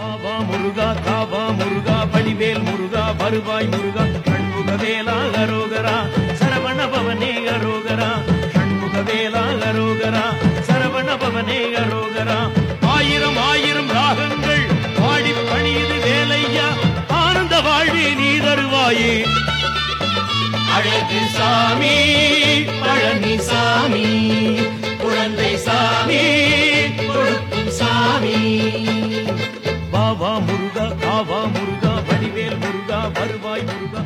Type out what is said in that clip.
காவா முருகா காவா முருகா வடிவேல் முருகா வருவாய் முருகா ஷண்முக வேலா அரோகரா சரவண பவனே அரோகரா ஷண்முக வேலா அரோகரா சரவண பவனே அரோகரா. ஆயிரம் ஆயிரம் ராகங்கள் பாடி பணியுது வேலையா ஆனந்த வாழ்வே நீ தருவாயே. அழகு சாமி. வா வா முருகா வா வா முருகா வடிவேல் முருகா வருவாய் முருகா.